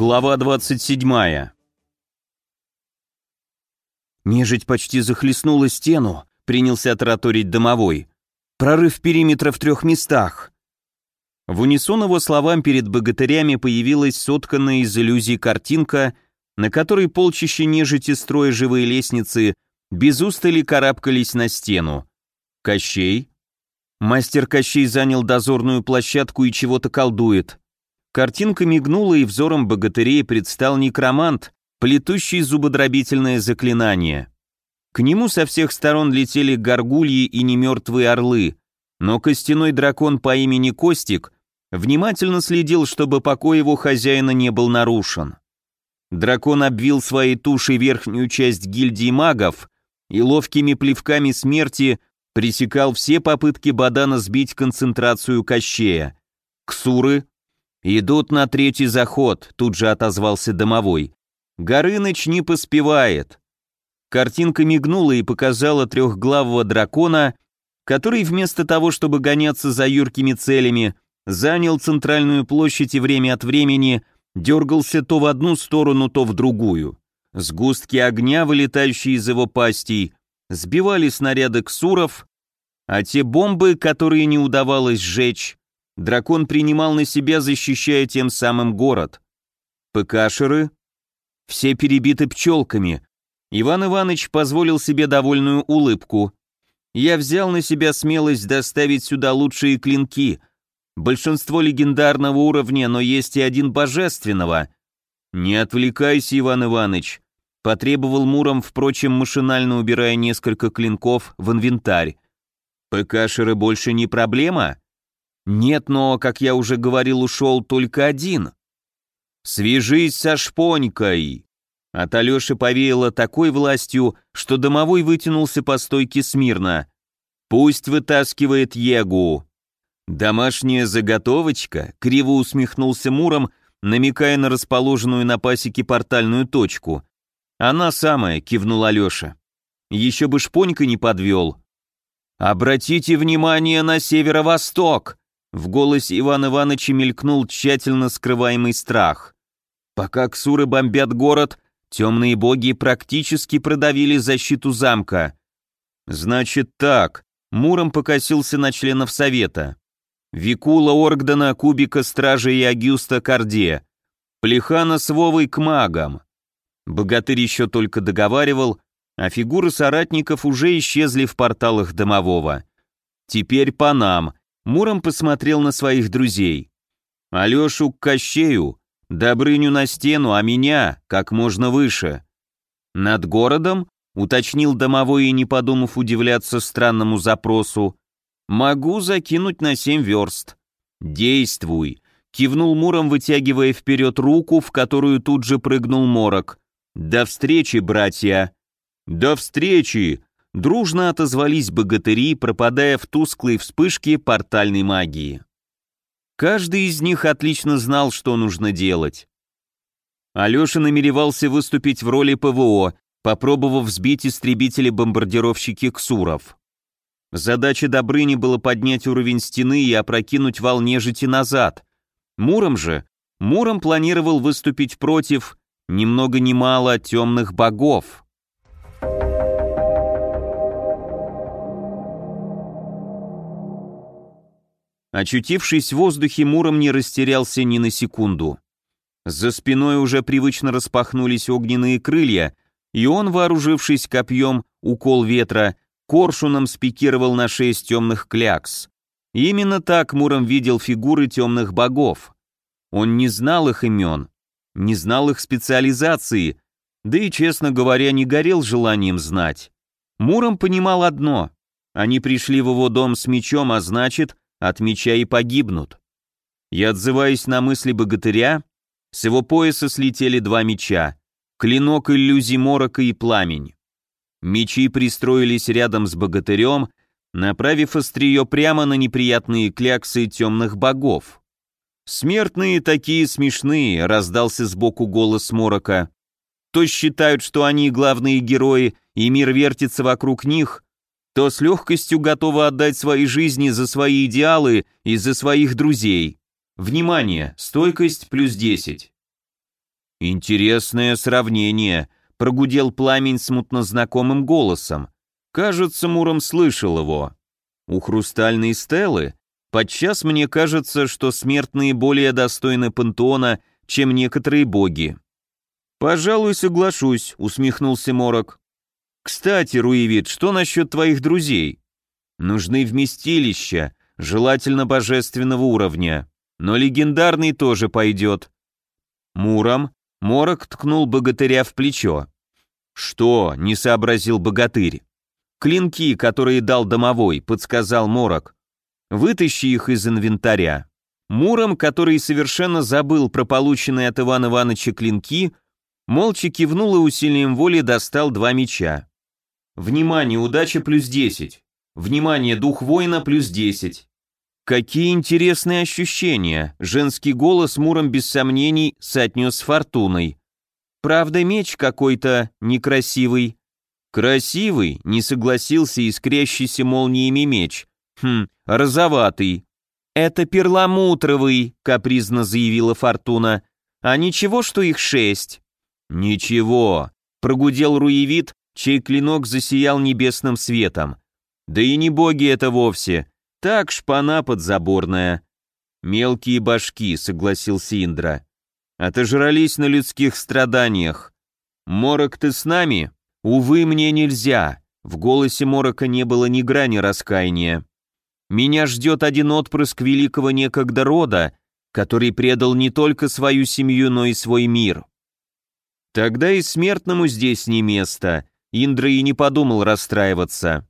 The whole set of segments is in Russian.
Глава 27. Нежить почти захлестнула стену, принялся тараторить домовой. Прорыв периметра в трех местах. В унисон его словам перед богатырями появилась сотканная из иллюзий картинка, на которой полчища нежити, строя живые лестницы, без устали карабкались на стену. Кощей? Мастер Кощей занял дозорную площадку и чего-то колдует. Картинка мигнула, и взором богатырей предстал некромант, плетущий зубодробительное заклинание. К нему со всех сторон летели горгульи и немертвые орлы, но костяной дракон по имени Костик внимательно следил, чтобы покой его хозяина не был нарушен. Дракон обвил своей тушей верхнюю часть гильдии магов и ловкими плевками смерти пресекал все попытки Бадана сбить концентрацию Кощея. Ксуры «Идут на третий заход», — тут же отозвался домовой. «Горыныч не поспевает». Картинка мигнула и показала трехглавого дракона, который вместо того, чтобы гоняться за юркими целями, занял центральную площадь и время от времени дергался то в одну сторону, то в другую. Сгустки огня, вылетающие из его пастей, сбивали снаряды ксуров, а те бомбы, которые не удавалось сжечь, дракон принимал на себя, защищая тем самым город. ПКшеры все перебиты пчелками. Иван Иванович позволил себе довольную улыбку. Я взял на себя смелость доставить сюда лучшие клинки. Большинство легендарного уровня, но есть и один божественного. Не отвлекайся, Иван Иванович. Потребовал Муром, впрочем, машинально убирая несколько клинков в инвентарь. ПКшеры больше не проблема? Нет, но, как я уже говорил, ушел только один. Свяжись со шпонькой. От Алеши повеяло такой властью, что домовой вытянулся по стойке смирно. Пусть вытаскивает Егу. Домашняя заготовочка, криво усмехнулся Муром, намекая на расположенную на пасеке портальную точку. Она самая, кивнул Алеша. Еще бы шпонька не подвел. Обратите внимание на северо-восток. В голосе Ивана Ивановича мелькнул тщательно скрываемый страх. Пока ксуры бомбят город, темные боги практически продавили защиту замка. Значит так, Муром покосился на членов совета. Викула Оргдена, Кубика Стража и Агюста Корде. Плехана с Вовой к магам. Богатырь еще только договаривал, а фигуры соратников уже исчезли в порталах домового. Теперь по нам, Муром посмотрел на своих друзей. Алешу к Кощею, Добрыню на стену, а меня как можно выше. Над городом, уточнил домовой и не подумав удивляться странному запросу, могу закинуть на семь верст. Действуй, кивнул Муром, вытягивая вперед руку, в которую тут же прыгнул Морок. До встречи, братья. До встречи, дружно отозвались богатыри, пропадая в тусклой вспышке портальной магии. Каждый из них отлично знал, что нужно делать. Алеша намеревался выступить в роли ПВО, попробовав сбить истребители-бомбардировщики Ксуров. Задача Добрыни была поднять уровень стены и опрокинуть вал нежити назад. Муром же, Муром планировал выступить против, ни много ни мало, темных богов. Очутившись в воздухе, Муром не растерялся ни на секунду. За спиной уже привычно распахнулись огненные крылья, и он, вооружившись копьем, укол ветра, коршуном спикировал на шесть темных клякс. Именно так Муром видел фигуры темных богов. Он не знал их имен, не знал их специализации, да и, честно говоря, не горел желанием знать. Муром понимал одно — они пришли в его дом с мечом, а значит, от меча и погибнут. И отзываясь на мысли богатыря, с его пояса слетели два меча, клинок иллюзий морока и пламень. Мечи пристроились рядом с богатырем, направив острие прямо на неприятные кляксы темных богов. «Смертные такие смешные», — раздался сбоку голос Морока. «То считают, что они главные герои, и мир вертится вокруг них, то с легкостью готова отдать свои жизни за свои идеалы и за своих друзей. Внимание, стойкость плюс 10. Интересное сравнение, прогудел пламень смутно знакомым голосом. Кажется, Муром слышал его. У хрустальной стелы подчас мне кажется, что смертные более достойны пантеона, чем некоторые боги. «Пожалуй, соглашусь», — усмехнулся Морок. «Кстати, Руевит, что насчет твоих друзей? Нужны вместилища, желательно божественного уровня, но легендарный тоже пойдет». Муром Морок ткнул богатыря в плечо. «Что?» — не сообразил богатырь. «Клинки, которые дал домовой», — подсказал Морок. «Вытащи их из инвентаря». Муром, который совершенно забыл про полученные от Ивана Ивановича клинки, молча кивнул и усилием воли достал два меча. «Внимание, удача плюс десять. Внимание, дух воина плюс десять. Какие интересные ощущения, женский голос Муром без сомнений соотнес фортуной. Правда, меч какой-то некрасивый. Красивый, не согласился искрящийся молниями меч. Хм, розоватый. Это перламутровый, капризно заявила Фортуна. А ничего, что их шесть? Ничего, прогудел Руевит, чей клинок засиял небесным светом. Да и не боги это вовсе, так, шпана подзаборная. Мелкие башки, согласился Индра. Отожрались на людских страданиях. Морок, ты с нами? Увы, мне нельзя. В голосе Морока не было ни грани раскаяния. Меня ждет один отпрыск великого некогда рода, который предал не только свою семью, но и свой мир. Тогда и смертному здесь не место. Индра и не подумал расстраиваться.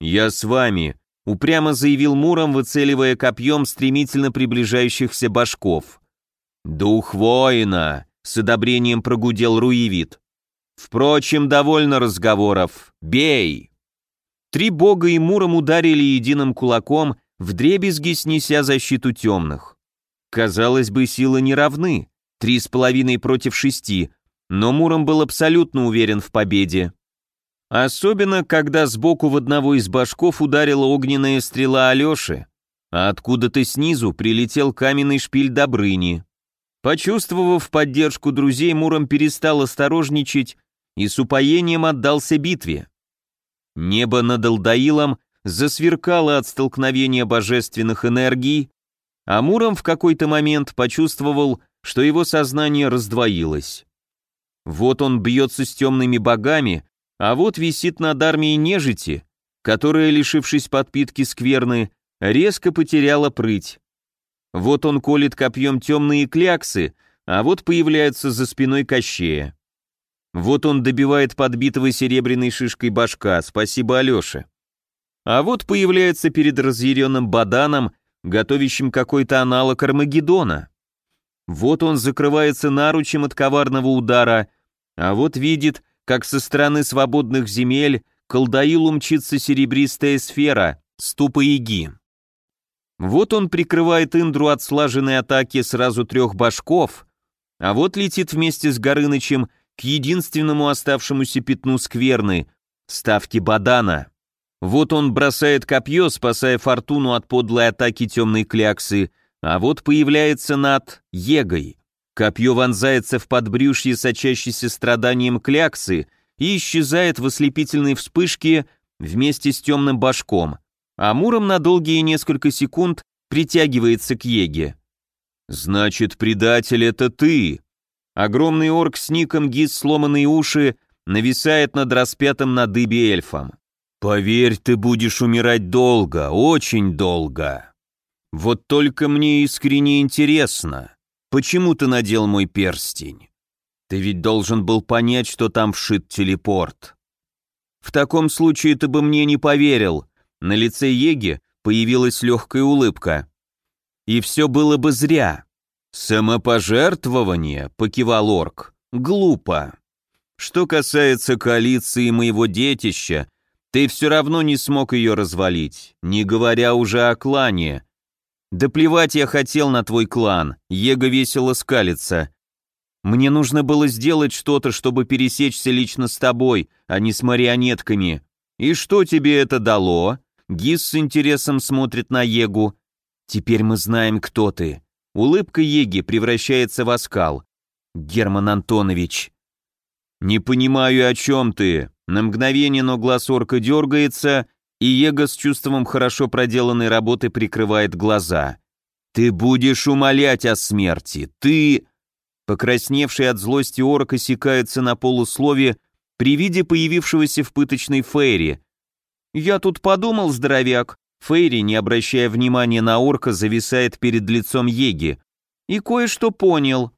«Я с вами», упрямо заявил Муром, выцеливая копьем стремительно приближающихся башков. «Дух воина!» — с одобрением прогудел Руевит. «Впрочем, довольно разговоров. Бей!» Три бога и Муром ударили единым кулаком, вдребезги снеся защиту темных. Казалось бы, силы не равны, три с половиной против шести, но Муром был абсолютно уверен в победе. Особенно, когда сбоку в одного из башков ударила огненная стрела Алёши, а откуда-то снизу прилетел каменный шпиль Добрыни. Почувствовав поддержку друзей, Муром перестал осторожничать и с упоением отдался битве. Небо над Алдаилом засверкало от столкновения божественных энергий, а Муром в какой-то момент почувствовал, что его сознание раздвоилось. Вот он бьется с темными богами, а вот висит над армией нежити, которая, лишившись подпитки скверны, резко потеряла прыть. Вот он колет копьем темные кляксы, а вот появляется за спиной Кощея. Вот он добивает подбитого серебряной шишкой башка, спасибо Алёше. А вот появляется перед разъяренным Баданом, готовящим какой-то аналог Армагеддона. Вот он закрывается наручем от коварного удара, а вот видит, как со стороны свободных земель к Алдаилу мчится серебристая сфера, ступа Иги. Вот он прикрывает Индру от слаженной атаки сразу трех башков, а вот летит вместе с Горынычем к единственному оставшемуся пятну скверны — ставки Бадана. Вот он бросает копье, спасая фортуну от подлой атаки темной кляксы, а вот появляется над Егой. Копье вонзается в подбрюшье, сочащейся страданием кляксы, и исчезает в ослепительной вспышке вместе с темным башком, а Муром на долгие несколько секунд притягивается к Еге. «Значит, предатель — это ты!» Огромный орк с ником Гиз сломанные уши нависает над распятым на дыбе эльфом. «Поверь, ты будешь умирать долго, очень долго. Вот только мне искренне интересно, Почему ты надел мой перстень? Ты ведь должен был понять, что там вшит телепорт. В таком случае ты бы мне не поверил. На лице Еги появилась легкая улыбка. И все было бы зря. Самопожертвование, покивал орк. Глупо. Что касается коалиции моего детища, ты все равно не смог ее развалить, не говоря уже о клане, «Да плевать я хотел на твой клан», — Его весело скалится. «Мне нужно было сделать что-то, чтобы пересечься лично с тобой, а не с марионетками. И что тебе это дало?» Гис с интересом смотрит на Егу. «Теперь мы знаем, кто ты». Улыбка Еги превращается в оскал. Герман Антонович. Не понимаю, о чем ты. На мгновение, но глаз орка дергается, и Его с чувством хорошо проделанной работы прикрывает глаза. Ты будешь умолять о смерти. Ты... Покрасневший от злости орк осекается на полуслове при виде появившегося в пыточной Фейри. «Я тут подумал, здоровяк». Фейри, не обращая внимания на орка, зависает перед лицом Еги. «И кое-что понял».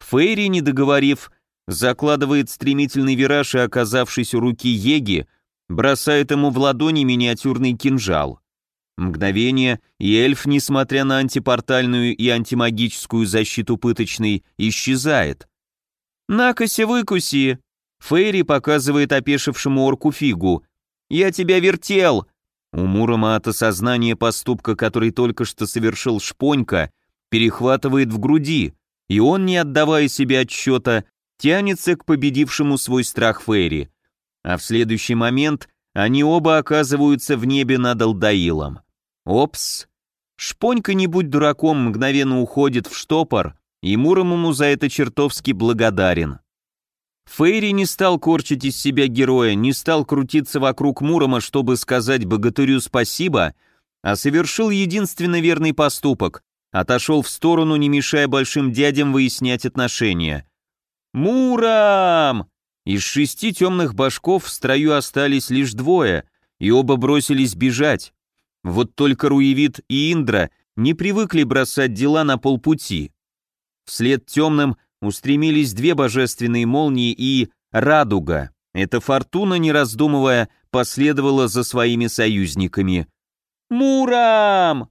Фейри, не договорив, закладывает стремительный вираж и, оказавшись у руки Еги, бросает ему в ладони миниатюрный кинжал. Мгновение, и эльф, несмотря на антипортальную и антимагическую защиту пыточной, исчезает. «Накоси, выкуси!» Фейри показывает опешившему орку фигу. «Я тебя вертел!» У Мурома от осознания поступка, который только что совершил Шпонька, перехватывает в груди, и он, не отдавая себе отчета, тянется к победившему свой страх Фейри. А в следующий момент они оба оказываются в небе над Алдаилом. Опс. Шпонька, не будь дураком, мгновенно уходит в штопор, и Муромому за это чертовски благодарен. Фейри не стал корчить из себя героя, не стал крутиться вокруг Мурома, чтобы сказать богатырю спасибо, а совершил единственно верный поступок, отошел в сторону, не мешая большим дядям выяснять отношения. «Муром!» Из шести темных башков в строю остались лишь двое, и оба бросились бежать. Вот только Руевит и Индра не привыкли бросать дела на полпути. Вслед темным устремились две божественные молнии и радуга. Эта фортуна, не раздумывая, последовала за своими союзниками. «Мурам!»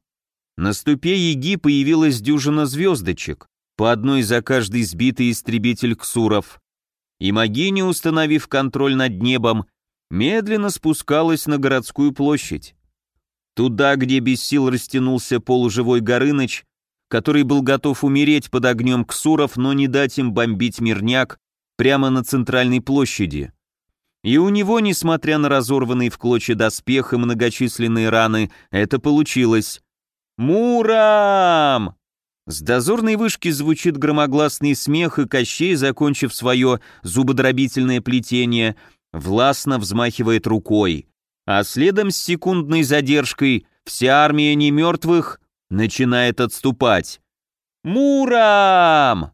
На ступе Еги появилась дюжина звездочек, по одной за каждый сбитый истребитель ксуров. И Магини, установив контроль над небом, медленно спускалась на городскую площадь. Туда, где без сил растянулся полуживой Горыныч, который был готов умереть под огнем ксуров, но не дать им бомбить мирняк прямо на центральной площади. И у него, несмотря на разорванный в клочья доспех и многочисленные раны, это получилось. «Мурам!» С дозорной вышки звучит громогласный смех, и Кощей, закончив свое зубодробительное плетение, властно взмахивает рукой а следом с секундной задержкой вся армия немертвых начинает отступать. «Мурам!»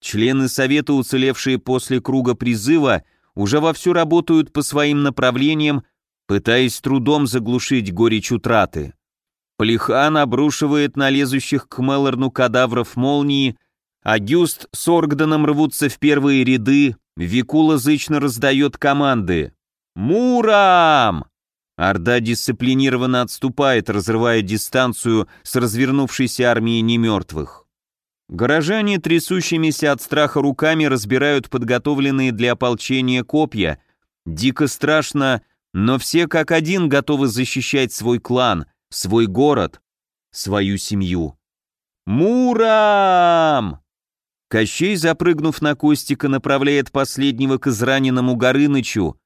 Члены Совета, уцелевшие после круга призыва, уже вовсю работают по своим направлениям, пытаясь трудом заглушить горечь утраты. Плехан обрушивает на лезущих к Мелорну кадавров молнии, а Гюст с Оргданом рвутся в первые ряды, Викула зычно раздает команды. «Мурам!» Орда дисциплинированно отступает, разрывая дистанцию с развернувшейся армией немертвых. Горожане, трясущимися от страха руками, разбирают подготовленные для ополчения копья. Дико страшно, но все как один готовы защищать свой клан, свой город, свою семью. «Мурам!» Кощей, запрыгнув на Костика, направляет последнего к израненному Горынычу,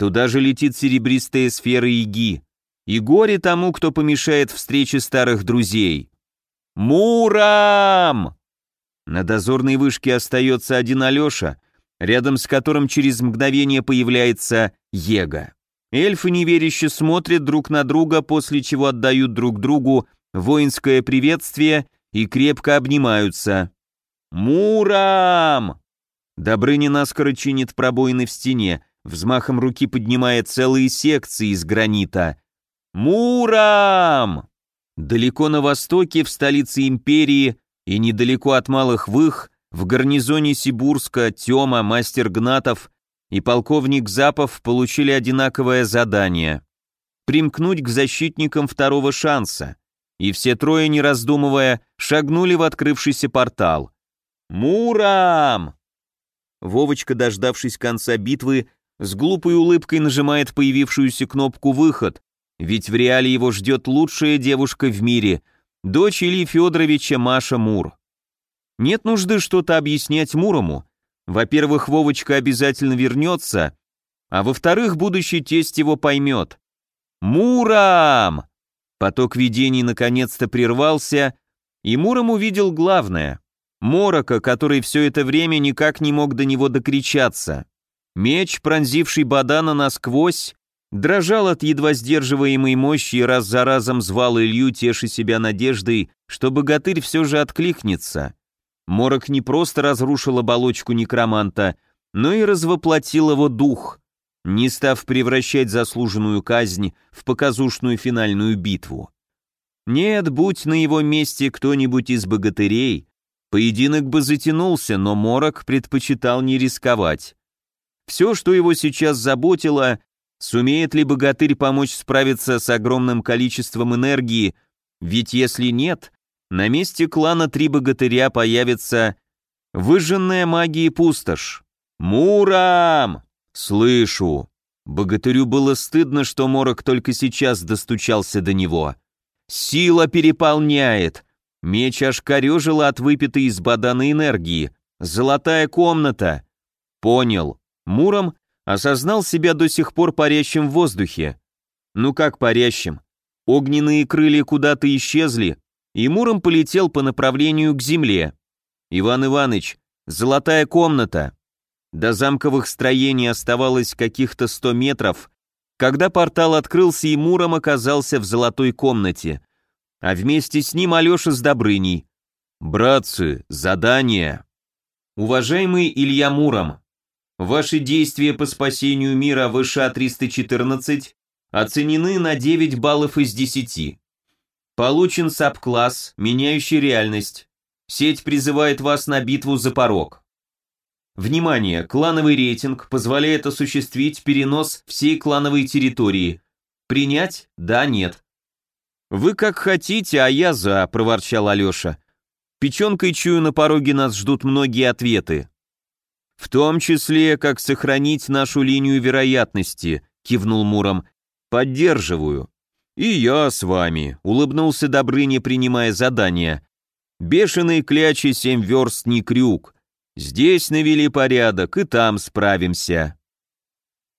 Туда же летит серебристая сфера Иги. И горе тому, кто помешает встрече старых друзей. «Мурам!» На дозорной вышке остается один Алеша, рядом с которым через мгновение появляется Ега. Эльфы неверяще смотрят друг на друга, после чего отдают друг другу воинское приветствие и крепко обнимаются. «Мурам!» Добрыня наскоро чинит пробоины в стене, взмахом руки поднимая целые секции из гранита. «Мурам!» Далеко на востоке, в столице империи и недалеко от Малых Вых, в гарнизоне Сибурска Тёма, мастер Гнатов и полковник Запов получили одинаковое задание — примкнуть к защитникам второго шанса, и все трое, не раздумывая, шагнули в открывшийся портал. «Мурам!» Вовочка, дождавшись конца битвы, с глупой улыбкой нажимает появившуюся кнопку «Выход», ведь в реале его ждет лучшая девушка в мире, дочь Ильи Федоровича Маша Мур. Нет нужды что-то объяснять Мурому. Во-первых, Вовочка обязательно вернется, а во-вторых, будущий тесть его поймет. «Мурам!» Поток видений наконец-то прервался, и Муром увидел главное. Морока, который все это время никак не мог до него докричаться. Меч, пронзивший Бадана насквозь, дрожал от едва сдерживаемой мощи и раз за разом звал Илью, теши себя надеждой, что богатырь все же откликнется. Морок не просто разрушил оболочку некроманта, но и развоплотил его дух, не став превращать заслуженную казнь в показушную финальную битву. Нет, будь на его месте кто-нибудь из богатырей, поединок бы затянулся, но Морок предпочитал не рисковать. Все, что его сейчас заботило, сумеет ли богатырь помочь справиться с огромным количеством энергии, ведь если нет, на месте клана три богатыря появится выжженная магией пустошь. «Мурам!» «Слышу». Богатырю было стыдно, что Морок только сейчас достучался до него. «Сила переполняет!» Меч аж корежила от выпитой из бадана энергии. «Золотая комната!» «Понял». Муром осознал себя до сих пор парящим в воздухе. Ну как парящим? Огненные крылья куда-то исчезли, и Муром полетел по направлению к земле. «Иван Иваныч, золотая комната!» До замковых строений оставалось каких-то сто метров, когда портал открылся и Муром оказался в золотой комнате, а вместе с ним Алеша с Добрыней. «Братцы, задание!» Уважаемый Илья Муром, ваши действия по спасению мира ВШ-314 оценены на 9 баллов из 10. Получен САП-класс, меняющий реальность. Сеть призывает вас на битву за порог. Внимание! Клановый рейтинг позволяет осуществить перенос всей клановой территории. Принять? Да, нет. «Вы как хотите, а я за», — проворчал Алеша. «Печенкой чую, на пороге нас ждут многие ответы». «В том числе, как сохранить нашу линию вероятности», — кивнул Муром. «Поддерживаю». «И я с вами», — улыбнулся Добрыня, принимая задание. «Бешеный клячи семь верст не крюк. Здесь навели порядок, и там справимся.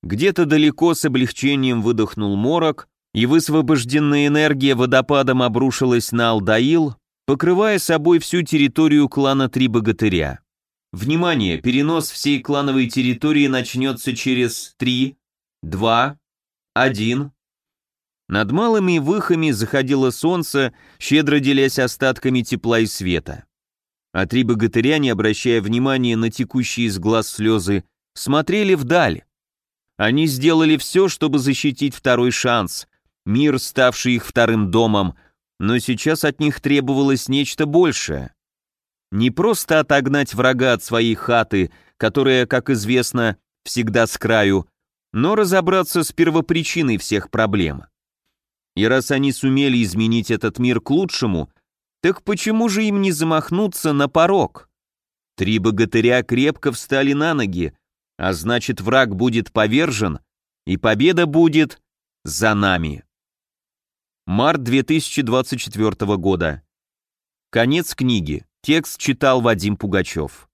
Где-то далеко с облегчением выдохнул морок, и высвобожденная энергия водопадом обрушилась на Алдаил, покрывая собой всю территорию клана Три Богатыря. Внимание, перенос всей клановой территории начнется через 3, 2, 1. Над малыми выхами заходило солнце, щедро делясь остатками тепла и света. А три богатыря, не обращая внимания на текущие из глаз слезы, смотрели вдаль. Они сделали все, чтобы защитить второй шанс, мир, ставший их вторым домом, но сейчас от них требовалось нечто большее. Не просто отогнать врага от своей хаты, которая, как известно, всегда с краю, но разобраться с первопричиной всех проблем. И раз они сумели изменить этот мир к лучшему, так почему же им не замахнуться на порог? Три богатыря крепко встали на ноги, а значит враг будет повержен, и победа будет за нами. Март 2024 года. Конец книги. Текст читал Вадим Пугачев.